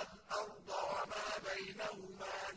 وَالْأَرْضَ وَمَا بَيْنَهُمَا